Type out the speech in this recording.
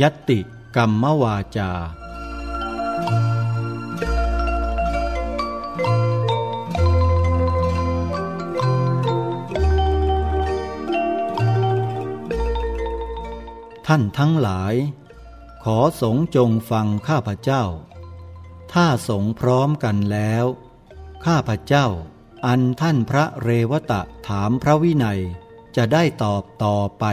ยัตติกรรมวาจา ท่านทั้งหลาย ขอสงจงฟังข้าพเจ้า ถ้าสงพร้อมกันแล้ว ข้าพเจ้า อันท่านพระเรวตะถามพระวินัยจะได้ตอบต่อไป